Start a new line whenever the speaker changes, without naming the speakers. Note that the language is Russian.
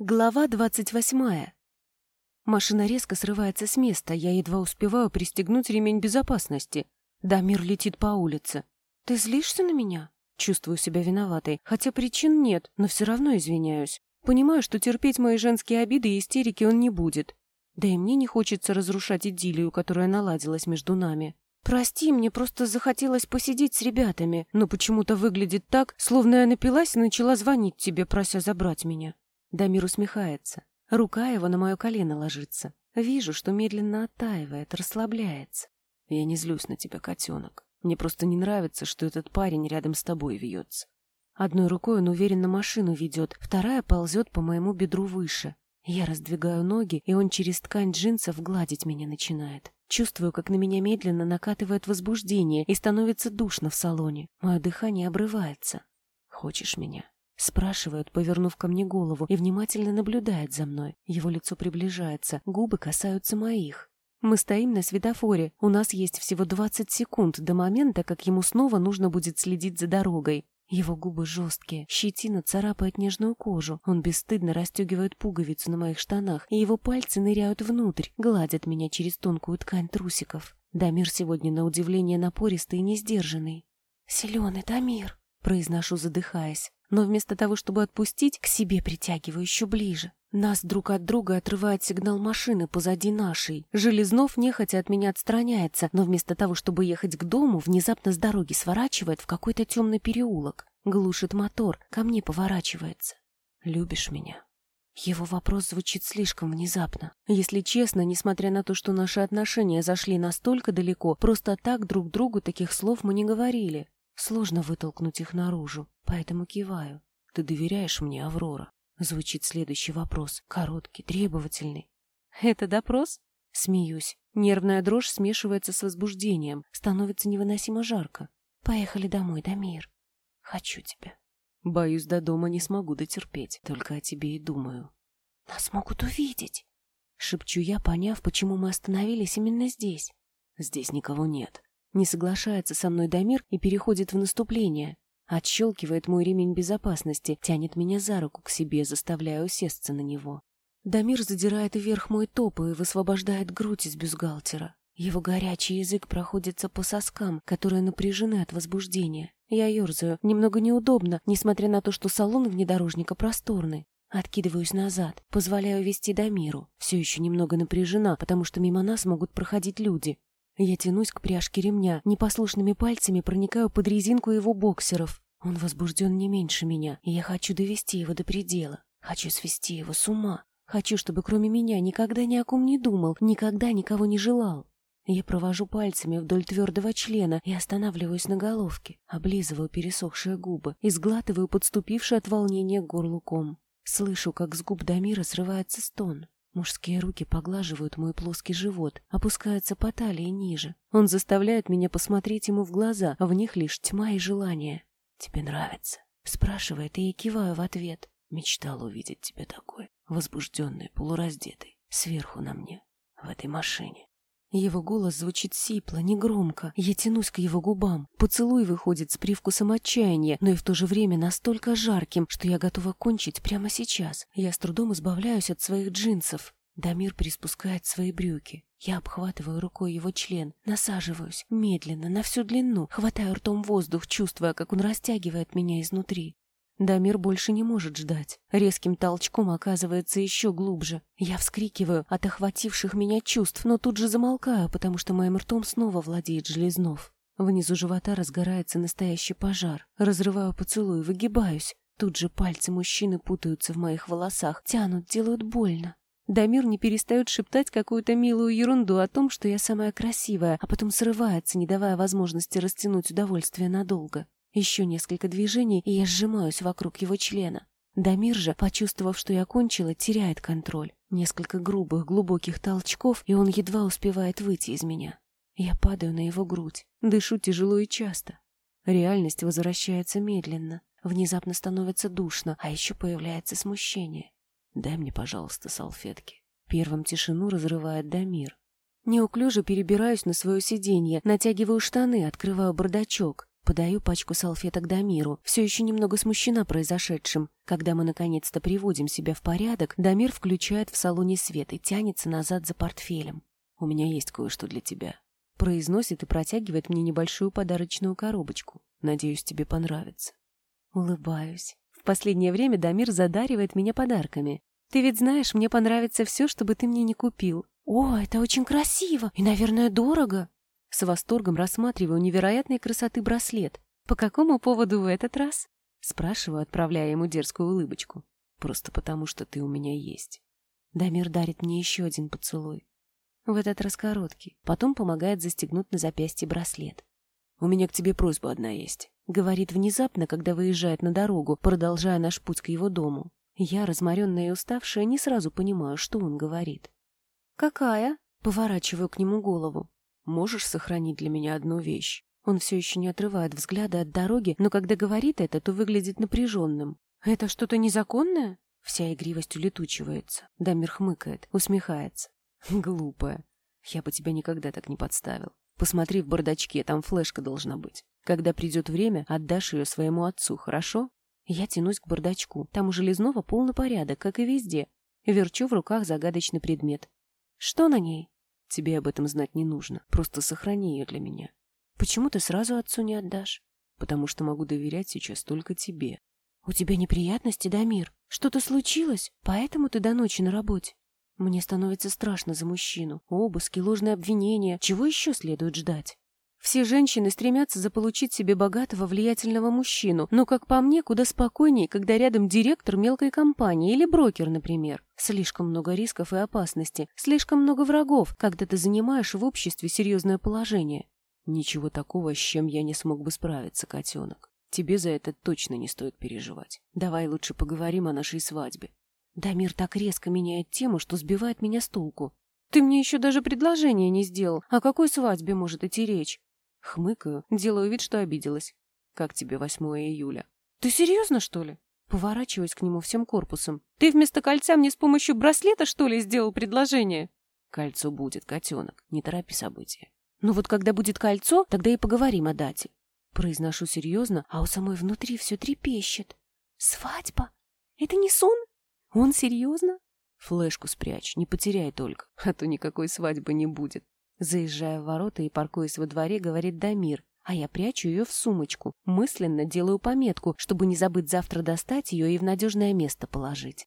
Глава двадцать восьмая. Машина резко срывается с места, я едва успеваю пристегнуть ремень безопасности. Дамир летит по улице. «Ты злишься на меня?» Чувствую себя виноватой, хотя причин нет, но все равно извиняюсь. Понимаю, что терпеть мои женские обиды и истерики он не будет. Да и мне не хочется разрушать идиллию, которая наладилась между нами. «Прости, мне просто захотелось посидеть с ребятами, но почему-то выглядит так, словно я напилась и начала звонить тебе, прося забрать меня». Дамир усмехается. Рука его на мое колено ложится. Вижу, что медленно оттаивает, расслабляется. Я не злюсь на тебя, котенок. Мне просто не нравится, что этот парень рядом с тобой вьется. Одной рукой он уверенно машину ведет, вторая ползет по моему бедру выше. Я раздвигаю ноги, и он через ткань джинсов гладить меня начинает. Чувствую, как на меня медленно накатывает возбуждение и становится душно в салоне. Мое дыхание обрывается. «Хочешь меня?» Спрашивает, повернув ко мне голову, и внимательно наблюдает за мной. Его лицо приближается, губы касаются моих. Мы стоим на светофоре, у нас есть всего 20 секунд до момента, как ему снова нужно будет следить за дорогой. Его губы жесткие, щетина царапает нежную кожу, он бесстыдно расстегивает пуговицу на моих штанах, и его пальцы ныряют внутрь, гладят меня через тонкую ткань трусиков. Дамир сегодня на удивление напористый и несдержанный. «Зеленый Дамир», — произношу, задыхаясь но вместо того, чтобы отпустить, к себе притягиваю еще ближе. Нас друг от друга отрывает сигнал машины позади нашей. Железнов нехотя от меня отстраняется, но вместо того, чтобы ехать к дому, внезапно с дороги сворачивает в какой-то темный переулок. Глушит мотор, ко мне поворачивается. «Любишь меня?» Его вопрос звучит слишком внезапно. Если честно, несмотря на то, что наши отношения зашли настолько далеко, просто так друг другу таких слов мы не говорили. Сложно вытолкнуть их наружу, поэтому киваю. «Ты доверяешь мне, Аврора?» Звучит следующий вопрос, короткий, требовательный. «Это допрос?» Смеюсь. Нервная дрожь смешивается с возбуждением. Становится невыносимо жарко. «Поехали домой, Дамир. Хочу тебя». Боюсь, до дома не смогу дотерпеть. Только о тебе и думаю. «Нас могут увидеть!» Шепчу я, поняв, почему мы остановились именно здесь. «Здесь никого нет. Не соглашается со мной Дамир и переходит в наступление. Отщелкивает мой ремень безопасности, тянет меня за руку к себе, заставляя усесться на него. Дамир задирает вверх мой топ и высвобождает грудь из бюстгальтера. Его горячий язык проходится по соскам, которые напряжены от возбуждения. Я ерзаю, немного неудобно, несмотря на то, что салон внедорожника просторный. Откидываюсь назад, позволяю вести Дамиру. Все еще немного напряжена, потому что мимо нас могут проходить люди. Я тянусь к пряжке ремня, непослушными пальцами проникаю под резинку его боксеров. Он возбужден не меньше меня, и я хочу довести его до предела. Хочу свести его с ума. Хочу, чтобы кроме меня никогда ни о ком не думал, никогда никого не желал. Я провожу пальцами вдоль твердого члена и останавливаюсь на головке, облизываю пересохшие губы и сглатываю подступивший от волнения горлуком. Слышу, как с губ Дамира срывается стон. Мужские руки поглаживают мой плоский живот, опускаются по талии ниже. Он заставляет меня посмотреть ему в глаза, а в них лишь тьма и желание. «Тебе нравится?» — спрашивает, и я киваю в ответ. Мечтал увидеть тебя такой, возбужденный, полураздетый, сверху на мне, в этой машине. Его голос звучит сипло, негромко. Я тянусь к его губам. Поцелуй выходит с привкусом отчаяния, но и в то же время настолько жарким, что я готова кончить прямо сейчас. Я с трудом избавляюсь от своих джинсов. Дамир приспускает свои брюки. Я обхватываю рукой его член, насаживаюсь, медленно, на всю длину, хватаю ртом воздух, чувствуя, как он растягивает меня изнутри. Дамир больше не может ждать. Резким толчком оказывается еще глубже. Я вскрикиваю от охвативших меня чувств, но тут же замолкаю, потому что моим ртом снова владеет Железнов. Внизу живота разгорается настоящий пожар. Разрываю поцелуй, выгибаюсь. Тут же пальцы мужчины путаются в моих волосах, тянут, делают больно. Дамир не перестает шептать какую-то милую ерунду о том, что я самая красивая, а потом срывается, не давая возможности растянуть удовольствие надолго. Еще несколько движений, и я сжимаюсь вокруг его члена. Дамир же, почувствовав, что я кончила, теряет контроль. Несколько грубых, глубоких толчков, и он едва успевает выйти из меня. Я падаю на его грудь, дышу тяжело и часто. Реальность возвращается медленно. Внезапно становится душно, а еще появляется смущение. «Дай мне, пожалуйста, салфетки». Первым тишину разрывает Дамир. Неуклюже перебираюсь на свое сиденье, натягиваю штаны, открываю бардачок. Подаю пачку салфеток Дамиру, все еще немного смущена произошедшим. Когда мы наконец-то приводим себя в порядок, Дамир включает в салоне свет и тянется назад за портфелем. «У меня есть кое-что для тебя», — произносит и протягивает мне небольшую подарочную коробочку. «Надеюсь, тебе понравится». Улыбаюсь. В последнее время Дамир задаривает меня подарками. «Ты ведь знаешь, мне понравится все, что бы ты мне не купил». «О, это очень красиво и, наверное, дорого». С восторгом рассматриваю невероятной красоты браслет. «По какому поводу в этот раз?» Спрашиваю, отправляя ему дерзкую улыбочку. «Просто потому, что ты у меня есть». Дамир дарит мне еще один поцелуй. В этот раз короткий. Потом помогает застегнуть на запястье браслет. «У меня к тебе просьба одна есть», — говорит внезапно, когда выезжает на дорогу, продолжая наш путь к его дому. Я, разморенная и уставшая, не сразу понимаю, что он говорит. «Какая?» — поворачиваю к нему голову. Можешь сохранить для меня одну вещь?» Он все еще не отрывает взгляда от дороги, но когда говорит это, то выглядит напряженным. «Это что-то незаконное?» Вся игривость улетучивается. Дамир хмыкает, усмехается. «Глупая. Я бы тебя никогда так не подставил. Посмотри в бардачке, там флешка должна быть. Когда придет время, отдашь ее своему отцу, хорошо?» Я тянусь к бардачку. Там у Железного полный порядок, как и везде. Верчу в руках загадочный предмет. «Что на ней?» Тебе об этом знать не нужно. Просто сохрани ее для меня. Почему ты сразу отцу не отдашь? Потому что могу доверять сейчас только тебе. У тебя неприятности, Дамир? Что-то случилось? Поэтому ты до ночи на работе? Мне становится страшно за мужчину. Обыски, ложные обвинения. Чего еще следует ждать? Все женщины стремятся заполучить себе богатого, влиятельного мужчину, но, как по мне, куда спокойнее, когда рядом директор мелкой компании или брокер, например. Слишком много рисков и опасности, слишком много врагов, когда ты занимаешь в обществе серьезное положение. Ничего такого, с чем я не смог бы справиться, котенок. Тебе за это точно не стоит переживать. Давай лучше поговорим о нашей свадьбе. Дамир так резко меняет тему, что сбивает меня с толку. Ты мне еще даже предложение не сделал. О какой свадьбе может идти речь? Хмыкаю, делаю вид, что обиделась. Как тебе 8 июля? Ты серьезно, что ли? Поворачиваюсь к нему всем корпусом. Ты вместо кольца мне с помощью браслета, что ли, сделал предложение? Кольцо будет, котенок. Не торопи события. Ну вот когда будет кольцо, тогда и поговорим о дате. Произношу серьезно, а у самой внутри все трепещет. Свадьба? Это не сон? Он серьезно? Флешку спрячь, не потеряй только, а то никакой свадьбы не будет. Заезжая в ворота и паркуясь во дворе, говорит Дамир, а я прячу ее в сумочку. Мысленно делаю пометку, чтобы не забыть завтра достать ее и в надежное место положить.